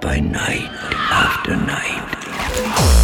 By night after night.